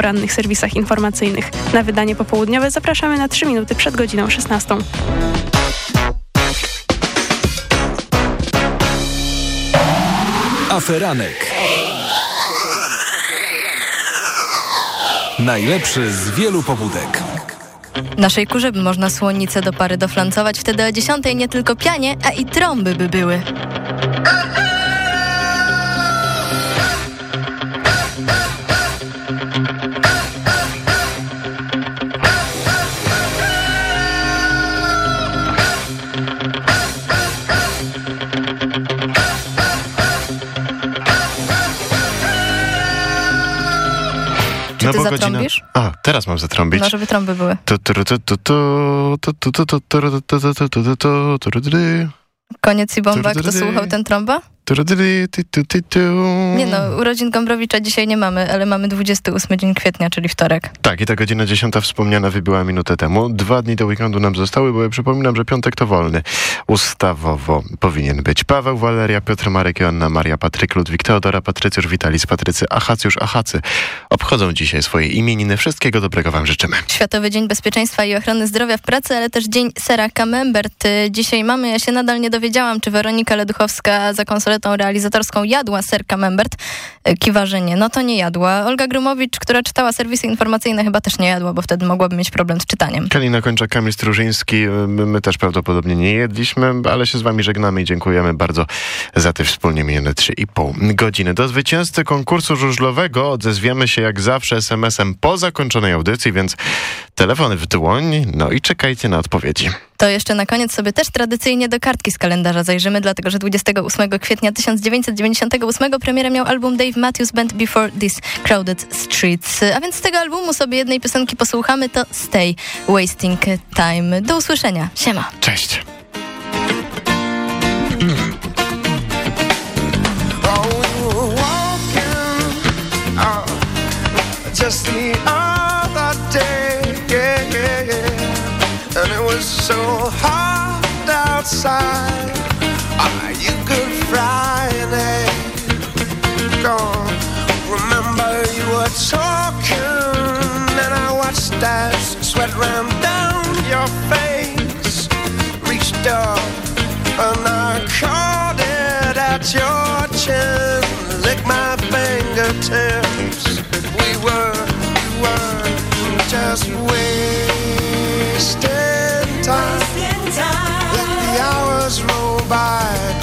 porannych serwisach informacyjnych. Na wydanie popołudniowe zapraszamy na 3 minuty przed godziną 16. Aferanek. Najlepszy z wielu pobudek. Naszej kurze by można słonicę do pary doflancować, wtedy o dziesiątej nie tylko pianie, a i trąby by były. Ty zatrąbisz? A, teraz mam zatrąbić. No, żeby trąby były. Koniec i bombak, kto słuchał ten trąba? Nie no, urodzin Gombrowicza dzisiaj nie mamy, ale mamy 28 dzień kwietnia, czyli wtorek. Tak, i ta godzina dziesiąta wspomniana wybyła minutę temu. Dwa dni do weekendu nam zostały, bo ja przypominam, że piątek to wolny. Ustawowo powinien być Paweł, Waleria, Piotr Marek, Joanna, Maria, Patryk, Ludwik, Teodora, Patrycjusz, Witalis, Patrycy, Achacjusz, Achacy. Obchodzą dzisiaj swoje imieniny. Wszystkiego dobrego wam życzymy. Światowy Dzień Bezpieczeństwa i Ochrony Zdrowia w Pracy, ale też Dzień Sera Camembert. Y, Dzisiaj mamy, ja się nadal nie dowiedziałam, czy Weronika Leduchowska za konsoletą realizatorską jadła ser Camembert. Y, Kiwa, że nie. No to nie jadła. Olga Grumowicz, która czytała serwisy informacyjne, chyba też nie jadła, bo wtedy mogłaby mieć problem z czytaniem. Kalina Kończak, Kamil Strużyński. My, my też prawdopodobnie nie jedliśmy, ale się z wami żegnamy i dziękujemy bardzo za te wspólnie minione 3,5 godziny. Do zwycięzcy konkursu żużlowego odezwiemy się jak zawsze SMS-em po zakończonej audycji, więc telefony w dłoń, no i czekajcie na odpowiedzi. To jeszcze na koniec sobie też tradycyjnie do kartki z kalendarza zajrzymy, dlatego że 28 kwietnia 1998 premierę miał album Dave Matthews Band Before These Crowded Streets. A więc z tego albumu sobie jednej piosenki posłuchamy, to Stay Wasting Time. Do usłyszenia. Siema. Cześć. Just the other day, yeah, yeah, yeah. And it was so hot outside. Ah, you could fry. Gone. Remember you were talking, and I watched as sweat ran down your face. Reached up and I caught it at your chin, licked my fingertips. We were, we were just wasting time. Let the hours roll by,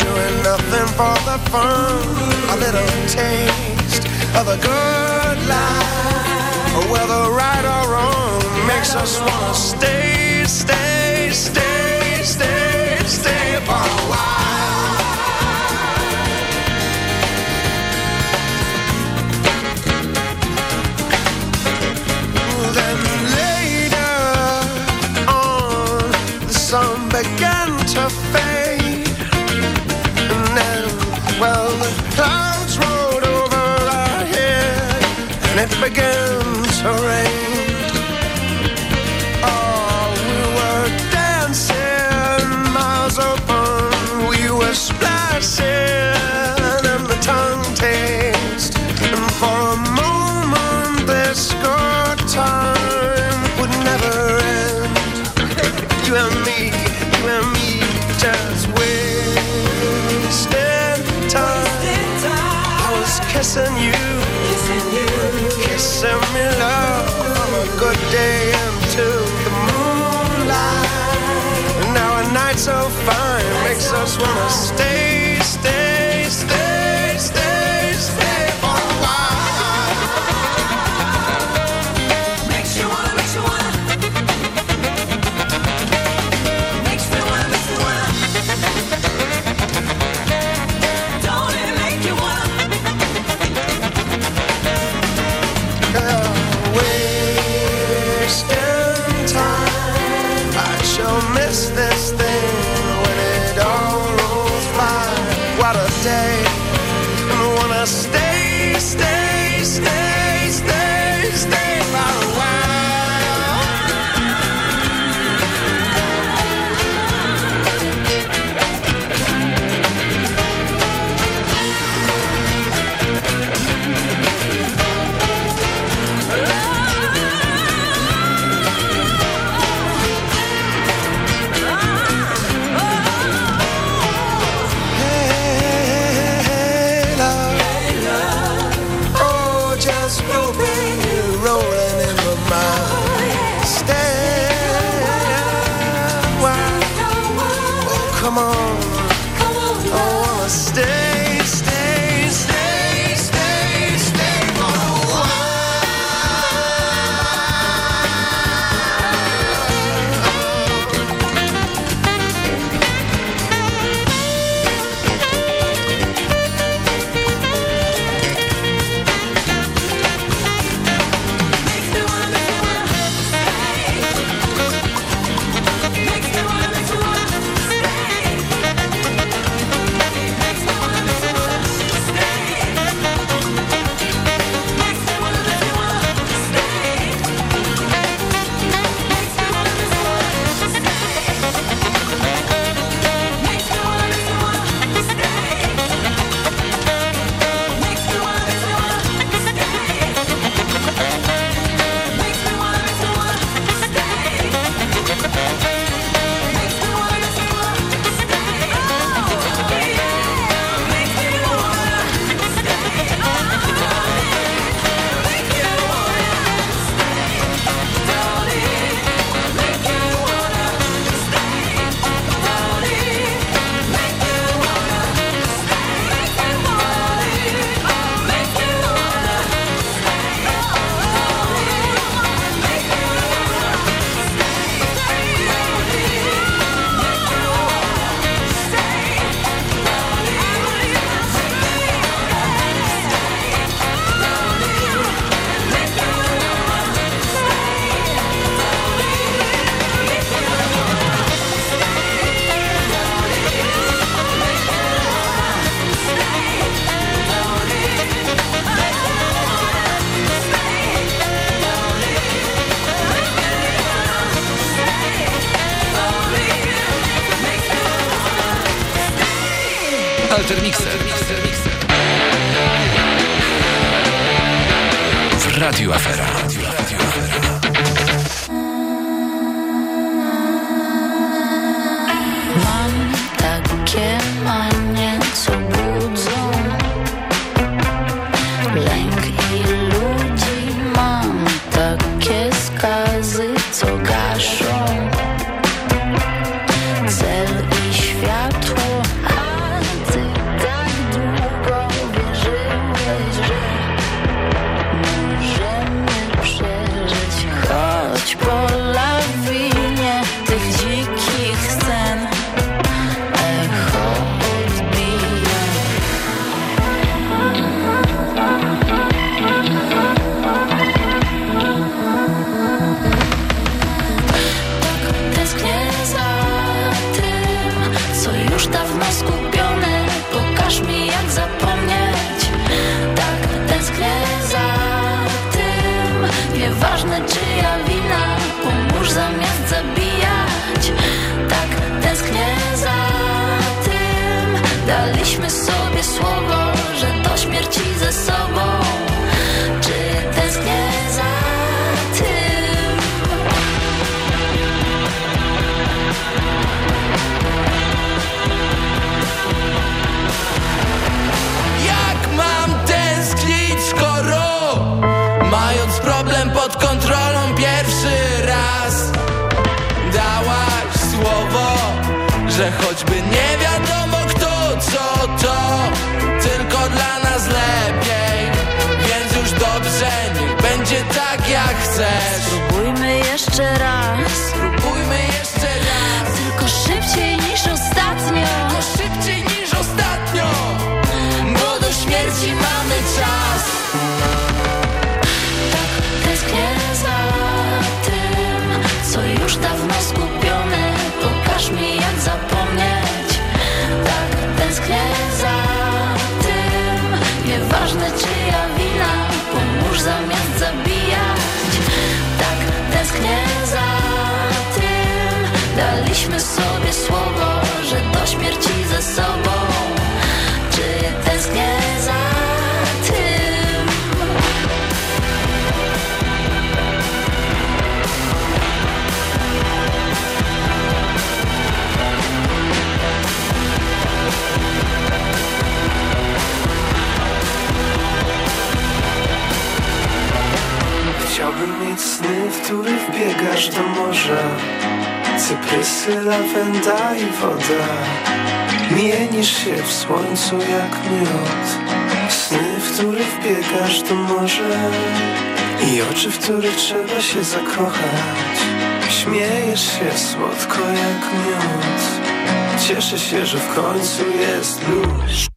nothing for the fun. A little taste of the good life, whether right or wrong, makes us wanna stay, stay, stay, stay, stay for a while. Then later on, the sun began to fade. Well, the clouds rolled over our head, and it began kissing you, kissing me, love, from a good day into the moonlight. And now a night so fine makes us wanna Radio, Radio, Radio. Chcesz. Spróbujmy jeszcze raz, Chciałbym mieć sny, w których biegasz do morza Cyprysy, lawenda i woda. Mienisz się w słońcu jak miód. Sny, w których biegasz do morza I oczy, w których trzeba się zakochać. Śmiejesz się słodko jak miód. Cieszę się, że w końcu jest luz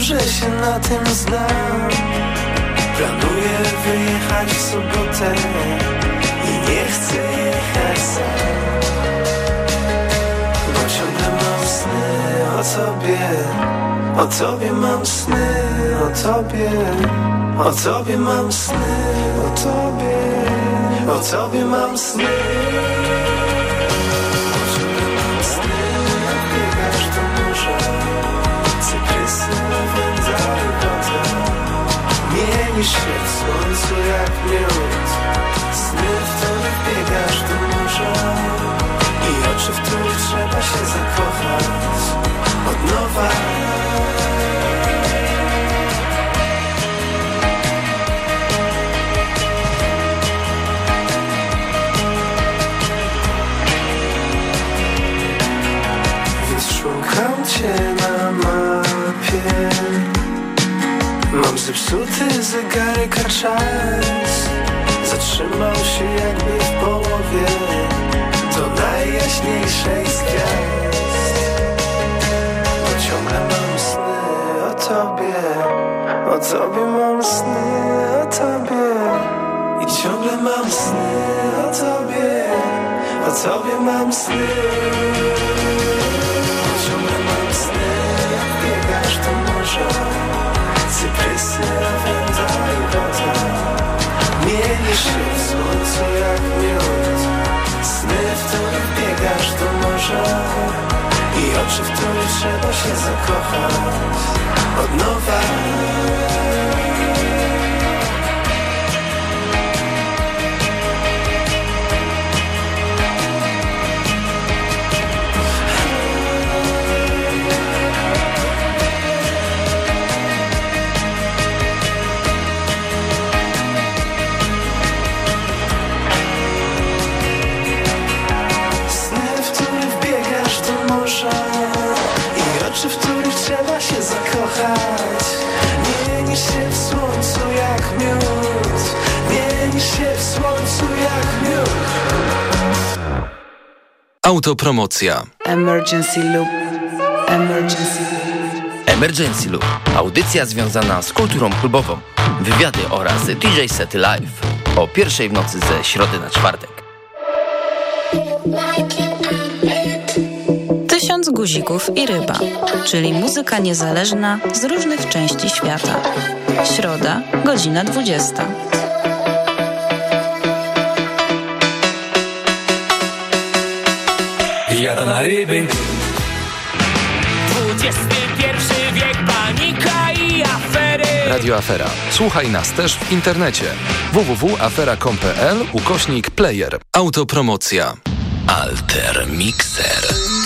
dobrze się na tym znam. Planuję wyjechać w sobotę i nie chcę jechać sam. Bo ciągle mam sny o tobie O tobie mam sny o tobie O tobie mam sny o tobie O tobie mam sny Mienisz się w słońcu jak miód. Sny, w których biegasz do morza I oczy, w których trzeba się zakochać. Od nowa zamyka czas Zatrzymał się jakby w połowie. Do najjaśniejszej z gwiazd. Bo ciągle mam sny o tobie. O tobie mam sny o tobie. I ciągle mam sny o tobie. O tobie mam sny Cyprysy, lawenda i woda Mienisz się w słońcu jak miód. Sny, w których biegasz do morza I oczy, w których trzeba się zakochać. Od nowa się zakochać Mienisz się w słońcu jak miód Mienisz się w słońcu jak miód Autopromocja. Emergency loop. Emergency loop. Emergency Loop. Audycja związana z kulturą klubową. Wywiady oraz DJ Sety Live. O pierwszej w nocy ze środy na czwartek. Guzików i ryba, czyli muzyka niezależna z różnych części świata. Środa, godzina 20. Jada na ryby XXI wiek, panika i afery Radio Afera. Słuchaj nas też w internecie. www.afera.com.pl ukośnik player. Autopromocja. Alter Mixer.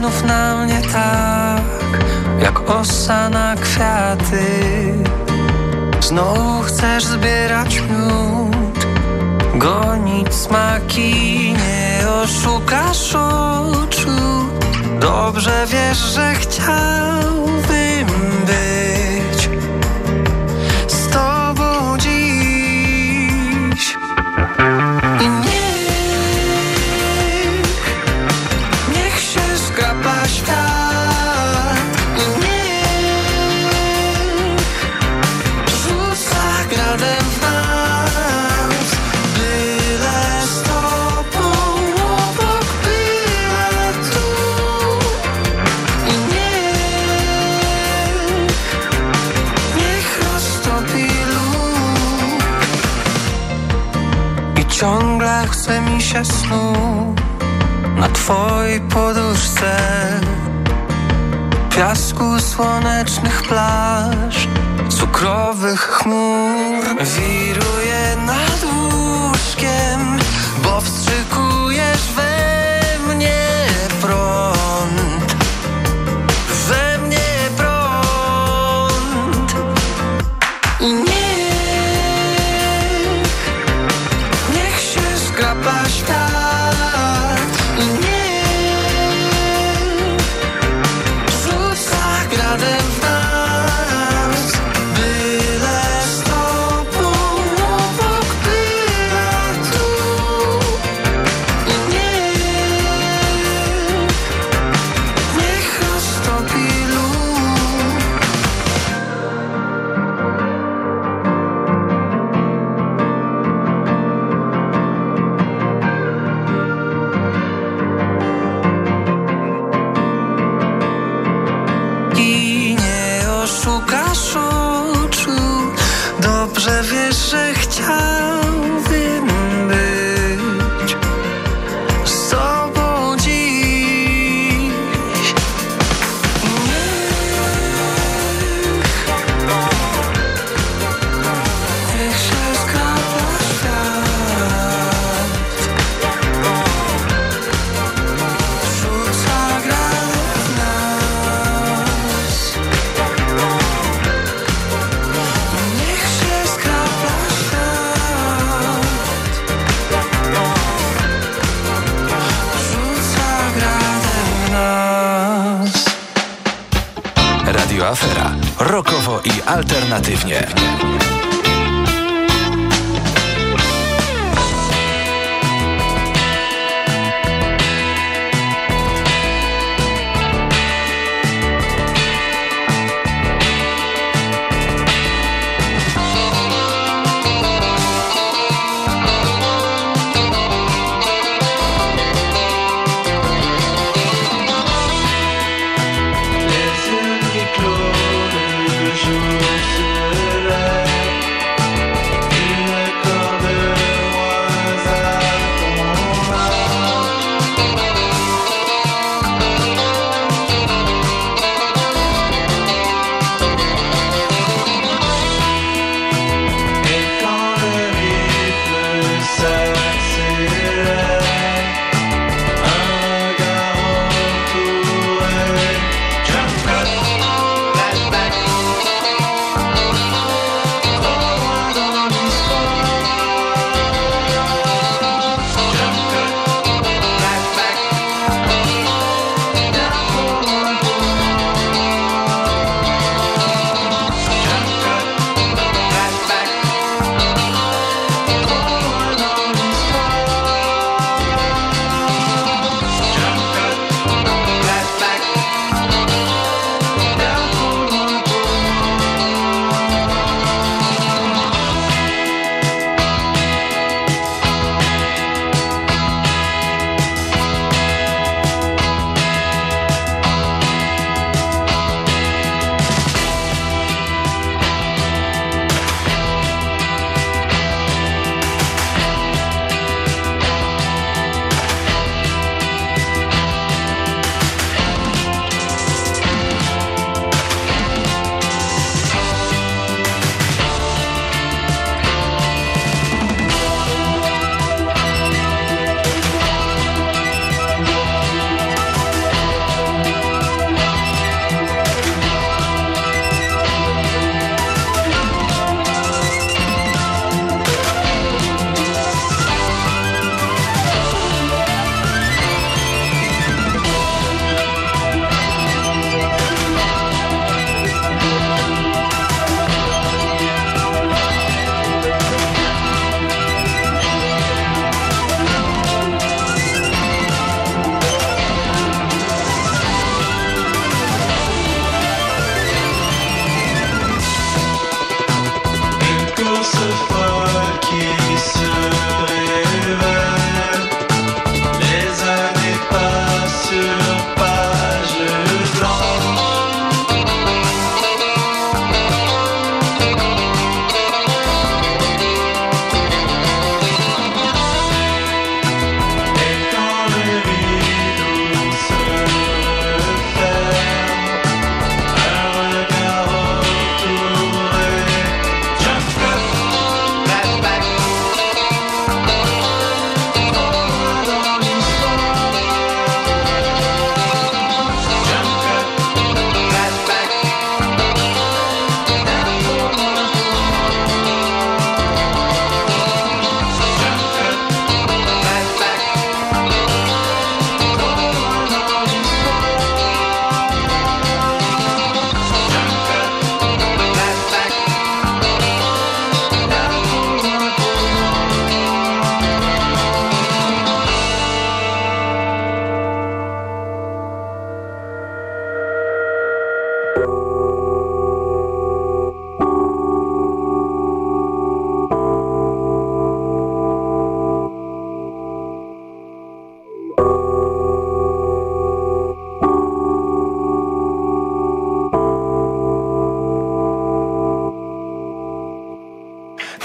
znów na mnie tak Jak osa na kwiaty. Znowu chcesz zbierać miód Gonić smaki Nie oszukasz oczu. Dobrze wiesz, że chciałbym być się snu na twojej poduszce. Piasku słonecznych plaż, cukrowych chmur Wiruje nad łóżkiem, bo wstrzyk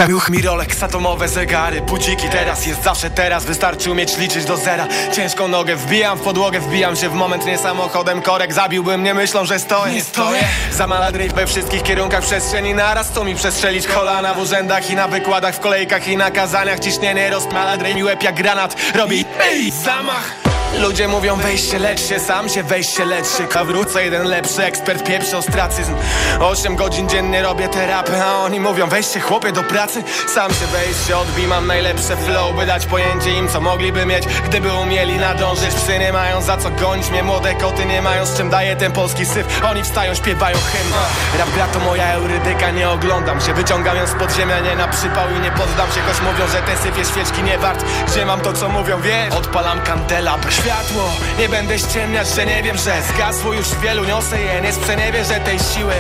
Nabił mi Rolex, atomowe zegary Budziki teraz jest zawsze teraz. Wystarczy umieć liczyć do zera. Ciężką nogę wbijam w podłogę Wbijam się w moment nie samochodem Korek. Zabiłbym mnie myślą, że stoję. Nie stoję. Za maladryw we wszystkich kierunkach przestrzeni Naraz. Co mi przestrzelić kolana W urzędach i na wykładach W kolejkach i na kazaniach. Ciśnienie rozmaladryw mi łeb jak granat. Robi ej, zamach Ludzie mówią weź się, lecz się, sam się weź się, lecz się. A wrócę jeden lepszy ekspert, pieprzy ostracyzm. Osiem godzin dziennie robię terapię A oni mówią się chłopie do pracy. Sam się się, odbij, mam najlepsze flow By dać pojęcie im co mogliby mieć. Gdyby umieli nadążyć Psy nie mają za co gonić mnie. Młode koty nie mają z czym daje ten polski syf. Oni wstają, śpiewają hymn. Rap gra to moja eurydyka, nie oglądam się. Wyciągam ją z podziemia, nie na przypał i nie poddam się. Choć mówią, że ten syf jest świeczki nie wart Gdzie mam to co mówią, wiesz? Odpalam kandelabr Światło, nie będę ściemniać, że nie wiem, że Zgasło już wielu, niosę je, nie sprzeniewierzę tej siły.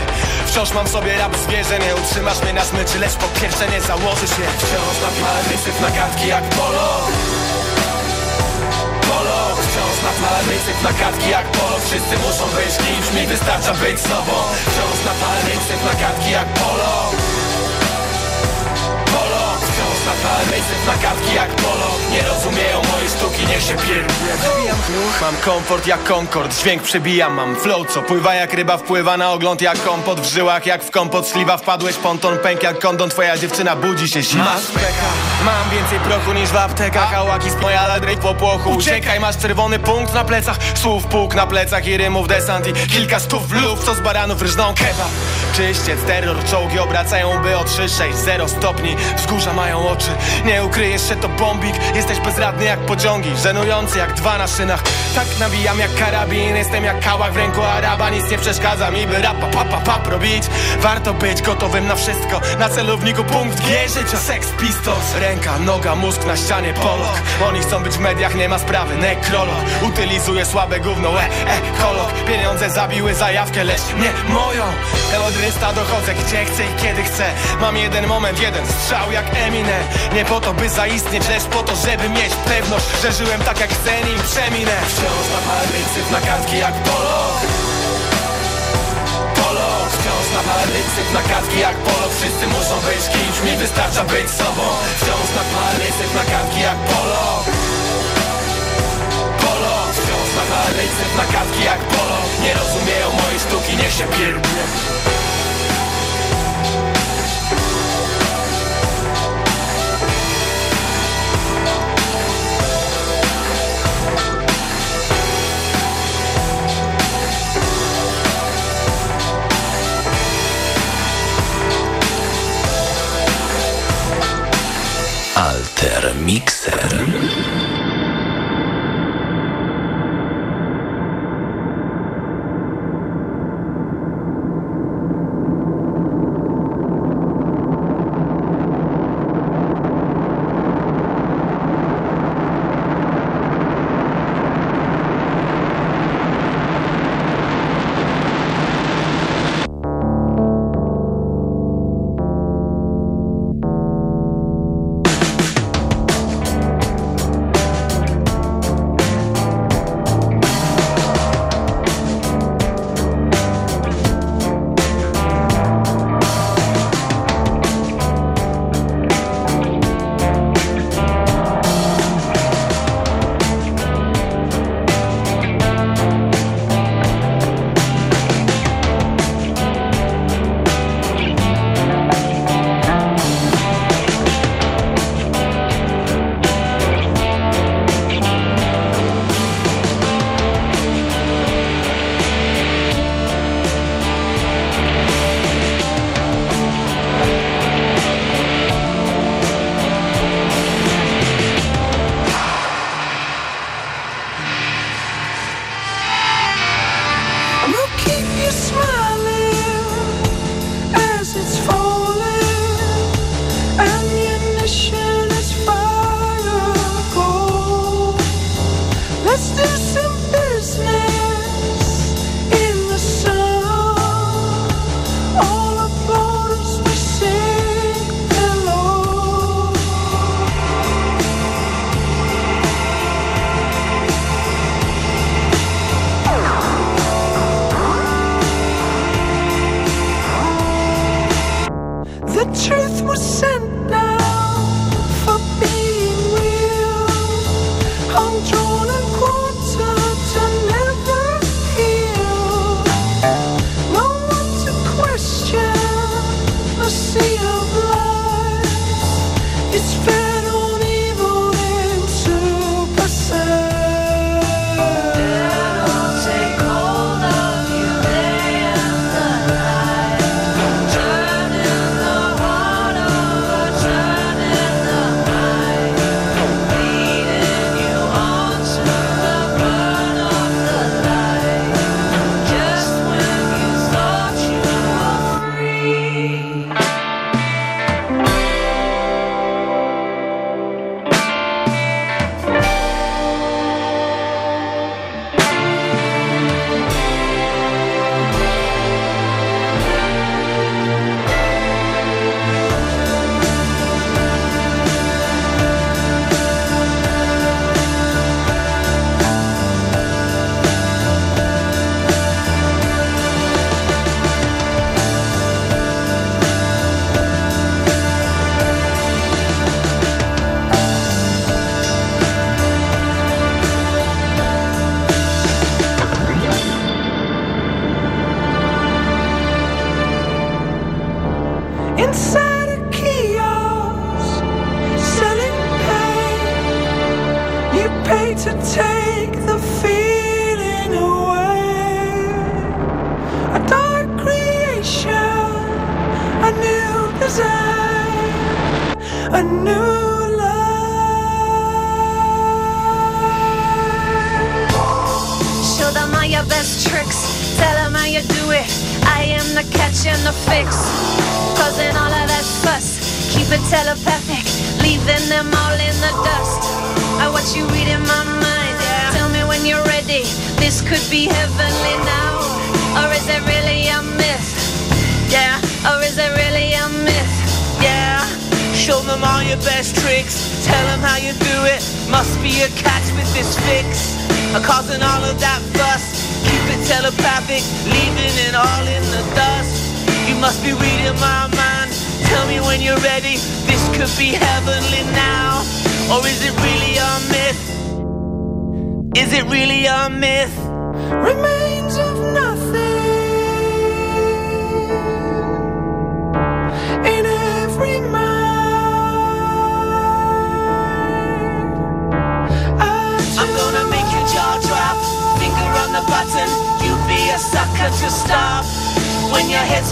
Wciąż mam sobie rap zwierzę Nie utrzymasz mnie na smyczy, lecz po pierwsze nie założysz je Wciąż napalny syf na kartki jak polo. Polo, wciąż napalny syf na kartki jak polo. Wszyscy muszą być kimś, mi wystarcza być sobą. Wciąż napalny syf na kartki jak Polo, na kartki jak polo. Nie rozumieją mojej sztuki, niech się pierdolę. Mam komfort jak Concord, dźwięk przebijam Mam flow, co pływa jak ryba, wpływa na ogląd jak kompot. W żyłach jak w kompot, śliwa wpadłeś, ponton pęk jak kondon. Twoja dziewczyna budzi się, zima Masz pecha, mam więcej prochu niż w aptekach. Hałaki z moja ladrej po płochu. Uciekaj, masz czerwony punkt na plecach. Słów puk na plecach i rymów desant I kilka stów luf, co z baranów ryżną kebab. Czyściec, terror, czołgi obracają by o 3, 6, 0 stopni. Wzgórza mają oczy, nie ukryjesz się to bombik. Jesteś bezradny jak pociągi, żenujący jak dwa na szynach. Tak nabijam jak karabin, jestem jak kałach w ręku Araba. Nic nie przeszkadza mi, by rapa pa pa pap robić. Warto być gotowym na wszystko, na celowniku punkt G życia. Sex Pistols, ręka, noga, mózg na ścianie Polok, oni chcą być w mediach, nie ma sprawy Nekrolog, utylizuje słabe gówno E, e, kolok, pieniądze zabiły zajawkę Lecz nie moją, Elodrysta dochodzę gdzie chcę i kiedy chcę. Mam jeden moment, jeden strzał jak Eminem Nie po to by zaistnieć, lecz po to, żeby mieć pewność Że żyłem tak jak chcę, nim przeminę. Wciąż napalny syf na kartki jak Polok Polok, wciąż napalny syf na kartki jak Polok Wszyscy muszą być kimś, mi wystarcza być sobą. Wciąż napalny syf na kartki jak Polok Polok, wciąż napalny syf na kartki jak Polok Nie rozumieją mojej sztuki, niech się pierdolę Alter Mixer.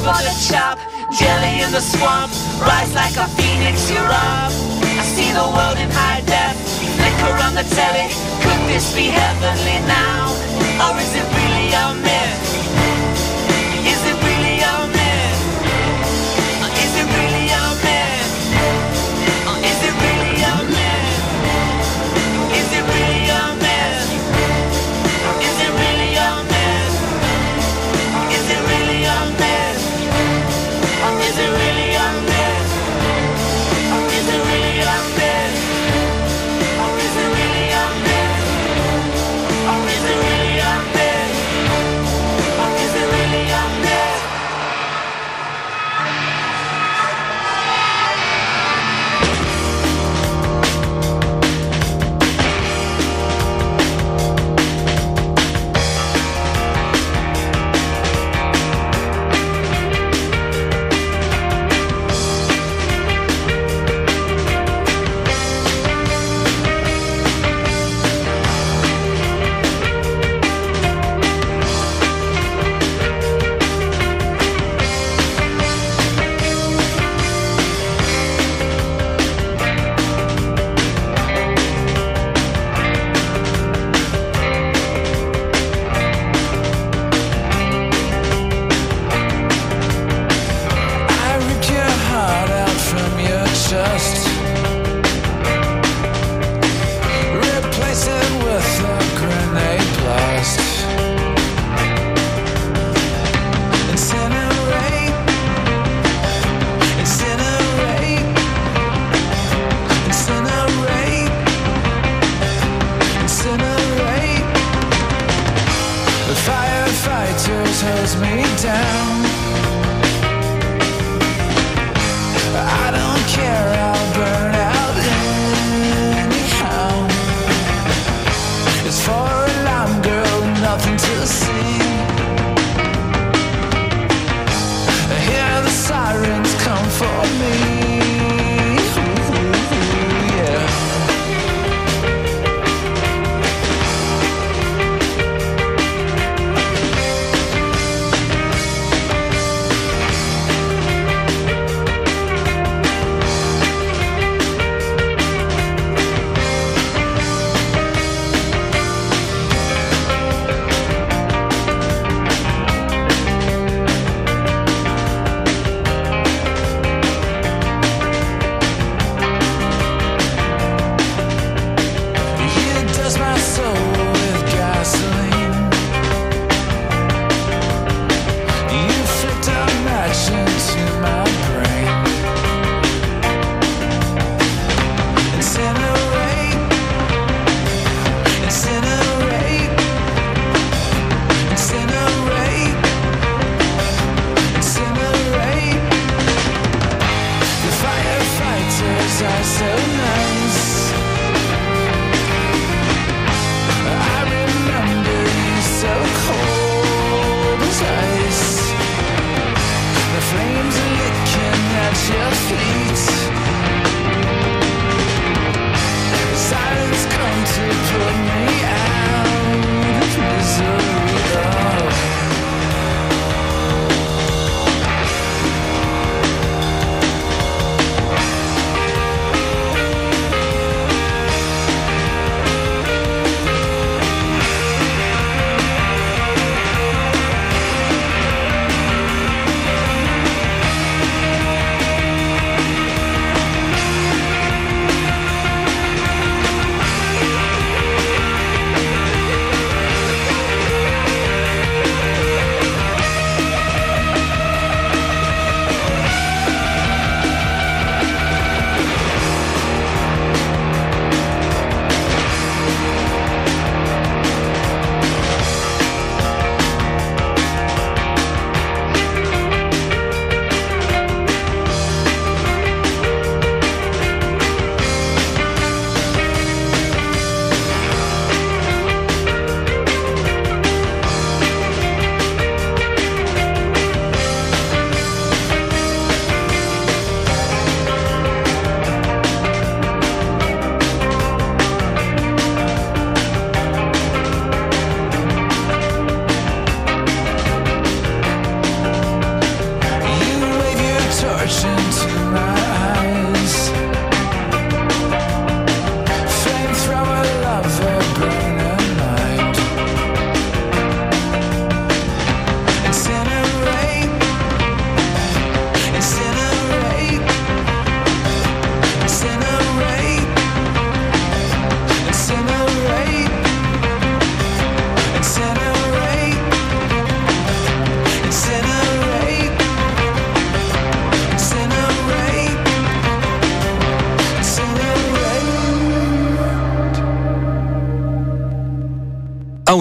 for the chop Jelly in the swamp Rise like a phoenix, you're up I see the world in high def Flicker on the telly Could this be heavenly now? Or is it really a myth?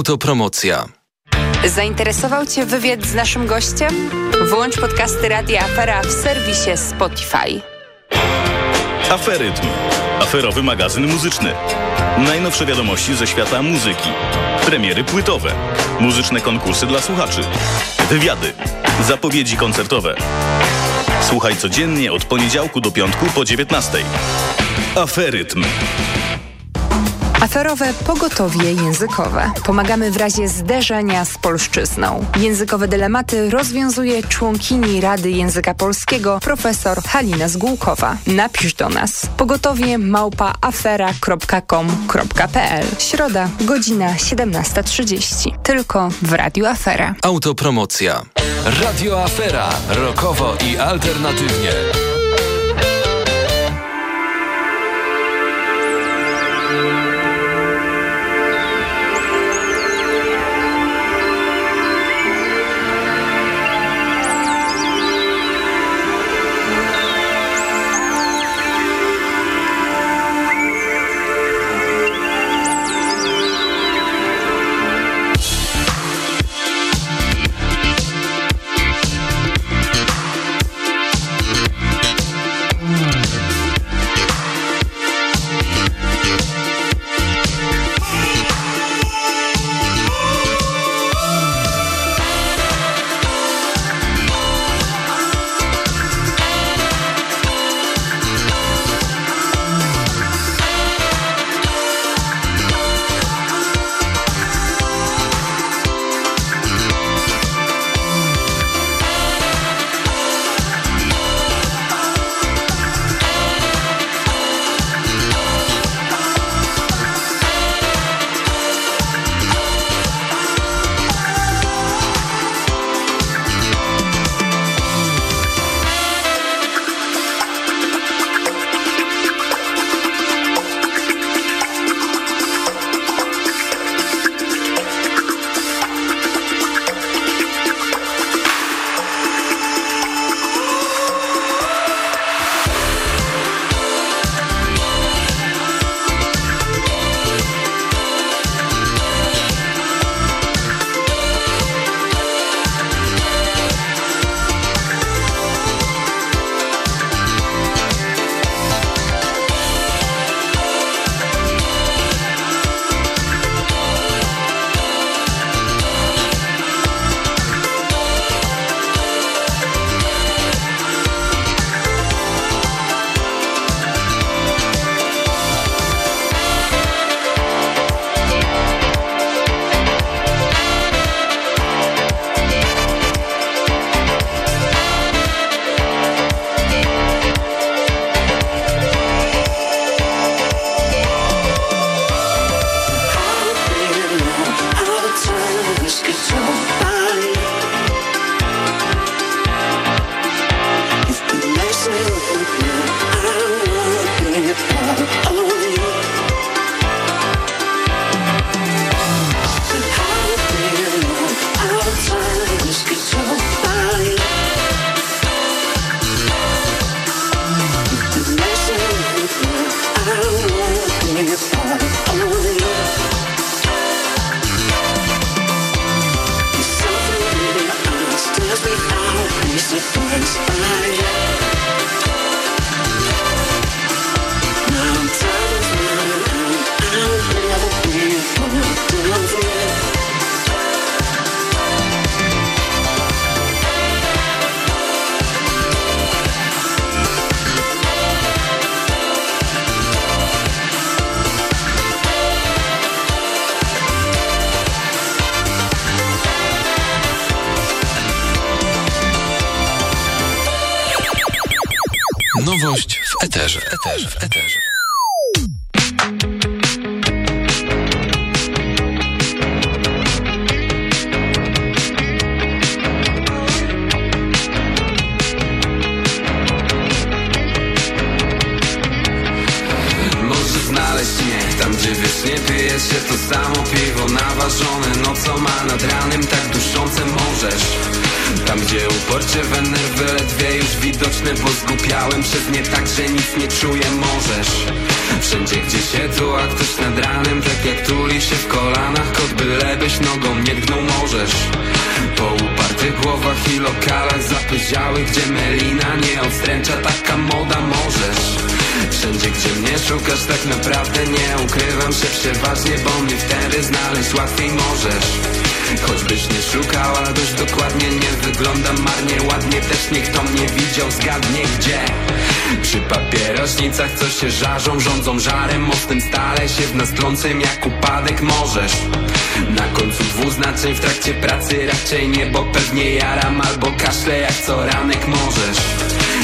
Autopromocja. Zainteresował Cię wywiad z naszym gościem? Włącz podcasty Radia Afera w serwisie Spotify. Aferytm. Aferowy magazyn muzyczny. Najnowsze wiadomości ze świata muzyki. Premiery płytowe. Muzyczne konkursy dla słuchaczy. Wywiady. Zapowiedzi koncertowe. Słuchaj codziennie od poniedziałku do piątku po 19. Aferytm. Aferowe pogotowie językowe. Pomagamy w razie zderzenia z polszczyzną. Językowe dylematy rozwiązuje członkini Rady Języka Polskiego profesor Halina Zgółkowa. Napisz do nas pogotowie małpaafera.com.pl Środa, godzina 17.30. Tylko w Radio Afera. Autopromocja. Radio Afera. Rokowo i alternatywnie. marnie, ładnie też niech to mnie widział Zgadnie gdzie. Przy papierośnicach co się żarzą Rządzą żarem mocnym stale się w nas trącym Jak upadek możesz. Na końcu dwuznaczeń w trakcie pracy Raczej nie, bo pewnie jaram Albo kaszle jak co ranek możesz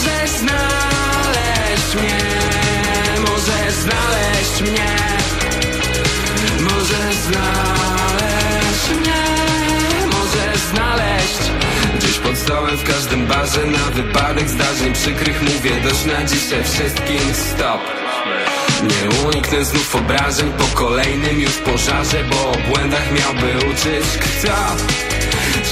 Możesz znaleźć mnie Możesz znaleźć mnie. Możesz znaleźć mnie Możesz znaleźć. Gdzieś pod stołem w każdym barze Na wypadek zdarzeń przykrych mówię Dość na dzisiaj wszystkim. Stop. Nie uniknę znów obrażeń po kolejnym już pożarze Bo o błędach miałby uczyć kto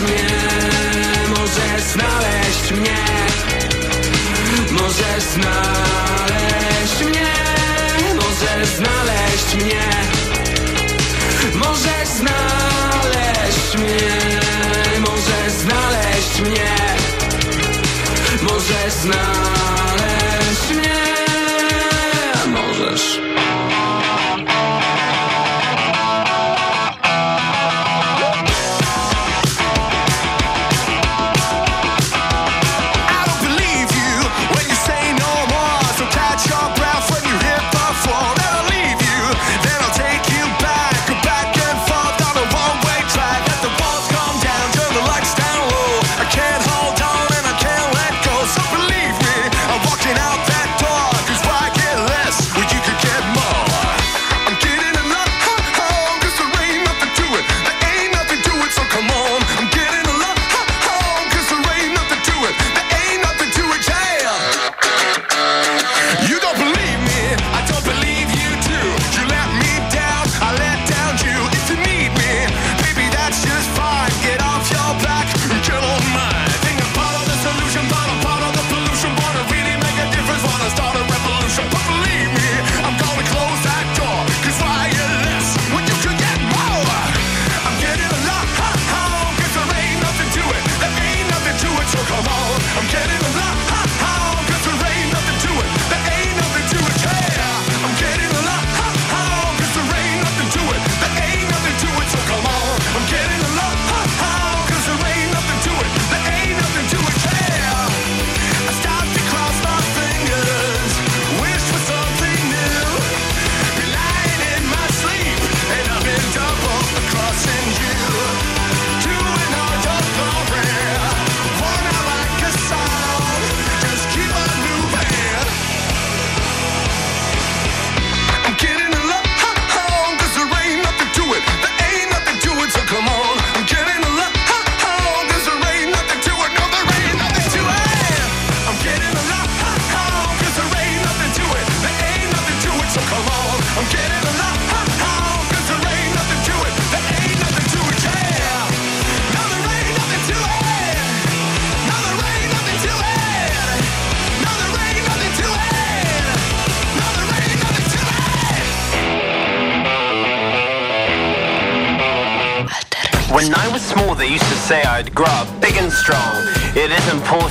mnie Możesz znaleźć mnie Możesz znaleźć mnie Możesz znaleźć mnie Możesz znaleźć mnie Możesz znaleźć mnie Możesz znaleźć mnie Możesz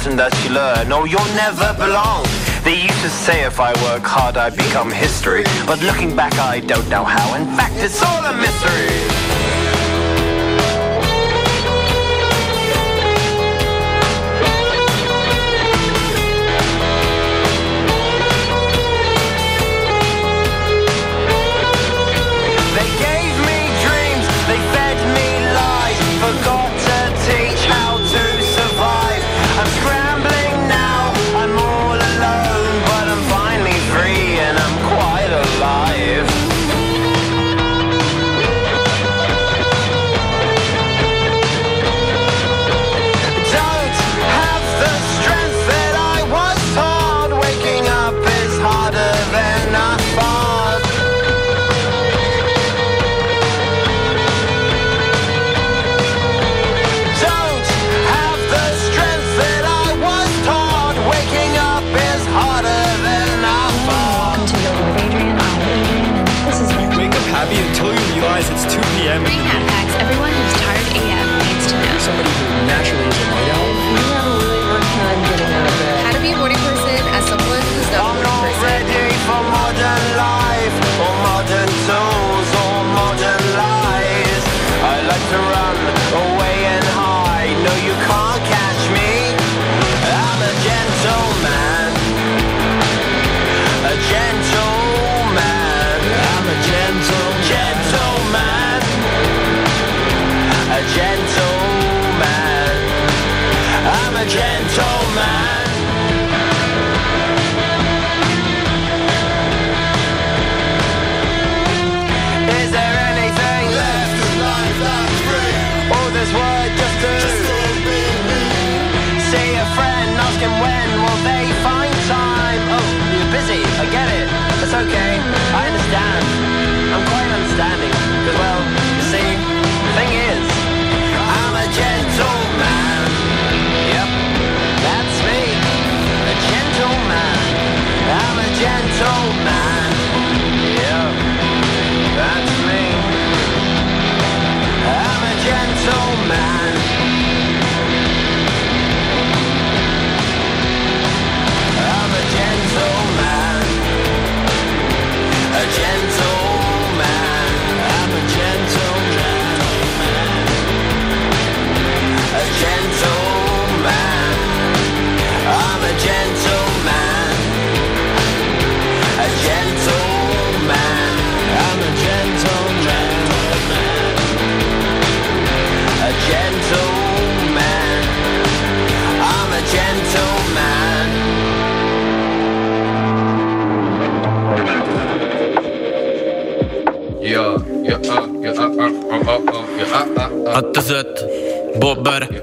important that you learn, or you'll never belong. They used to say if I work hard, I'd become history. But looking back, I don't know how. In fact, it's all a mystery.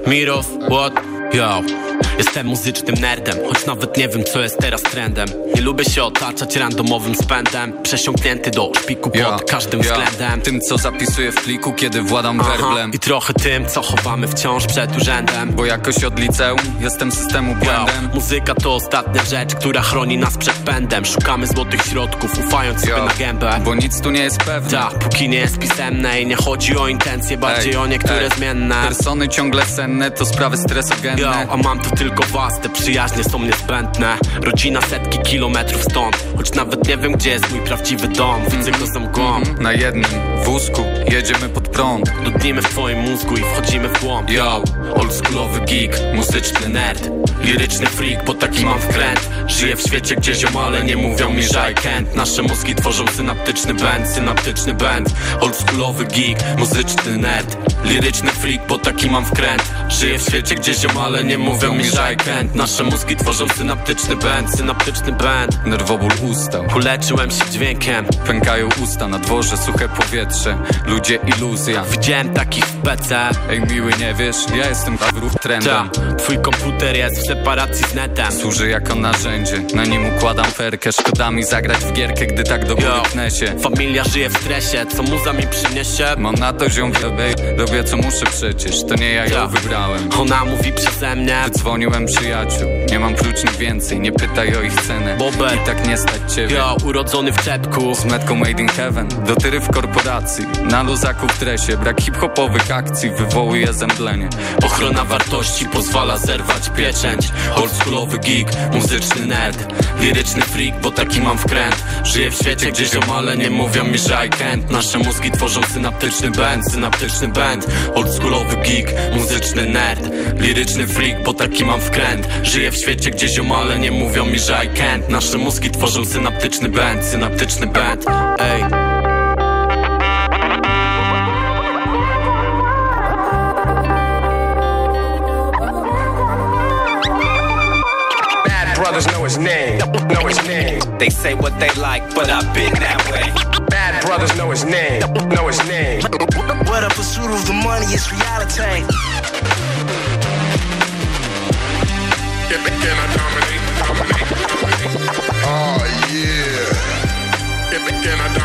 Mirow, what? Yo. Jestem muzycznym nerdem, choć nawet nie wiem co jest teraz trendem. Nie lubię się otaczać randomowym spędem. Przesiąknięty do szpiku pod Ja, każdym ja. względem. Tym, co zapisuję w pliku, kiedy władam werblem. I trochę tym, co chowamy wciąż przed urzędem. Bo jakoś od liceum jestem systemu Yo, błędem. muzyka to ostatnia rzecz, która chroni nas przed pędem. Szukamy złotych środków, ufając sobie Yo, na gębę. Bo nic tu nie jest pewne. Ta, póki nie jest pisemne i nie chodzi o intencje, bardziej Ej, o niektóre ej, zmienne. Persony ciągle senne, to sprawy Yo, stresogenne. a mam tu tylko was, te przyjaźnie są niezbędne. Rodzina setki kilometrów stąd Choć nawet nie wiem gdzie jest mój prawdziwy dom. Widzę go za mgłą Na jednym wózku jedziemy pod prąd. Dudnimy w twoim mózgu i wchodzimy w głąb. Yo, oldschoolowy geek, muzyczny nerd Liryczny freak, bo taki mam wkręt. Żyję w świecie, gdzie ziomale nie mówią mi, że I can't. Nasze mózgi tworzą synaptyczny band, synaptyczny band Oldschoolowy geek, muzyczny nerd Liryczny freak, bo taki mam wkręt. Żyję w świecie, gdzie ziomale nie mówią mi, że I can't. Nasze mózgi tworzą synaptyczny band, synaptyczny band Nerwoból ustał Uleczyłem się dźwiękiem. Pękają usta, na dworze suche powietrze. Ludzie iluzja. Widziałem takich w PC Ej miły, nie wiesz, ja jestem wróg trendem. Ta, twój komputer jest w separacji z netem. Służy jako narzędzie, na nim układam ferkę. Szkodami zagrać w gierkę, gdy tak do góry Familia żyje w stresie, co muza mi przyniesie? Mam na to ziom robię, robię co muszę przecież. To nie ja ją wybrałem. Ona mówi przeze mnie. Dzwoniłem przyjaciół, nie mam próczni więcej. Nie pytaj o ich cenę, Bobek. i tak nie stać ciebie. Yo, urodzony w czepku. Z metką made in heaven, do tyry w korporacji. Na luzaku w dresie, brak hip-hopowych akcji Wywołuje zemdlenie. Ochrona wartości pozwala zerwać pieczęć Oldschoolowy geek, muzyczny nerd Liryczny freak, bo taki mam wkręt. Żyję w świecie, gdzie ziomale nie mówią mi, że I can't. Nasze mózgi tworzą synaptyczny band, synaptyczny band Oldschoolowy geek, muzyczny nerd Liryczny freak, bo taki mam wkręt. Żyję w świecie, gdzie ziomale nie mówią mi, że I can't. Nasze mózgi tworzą synaptyczny band, synaptyczny band Ej his name, know his name. They say what they like, but I've been that way. Bad brothers know his name, know his name. But a pursuit of the money is reality. Can, can I dominate? Dominate? Oh yeah. Can, can I dominate? Dominate?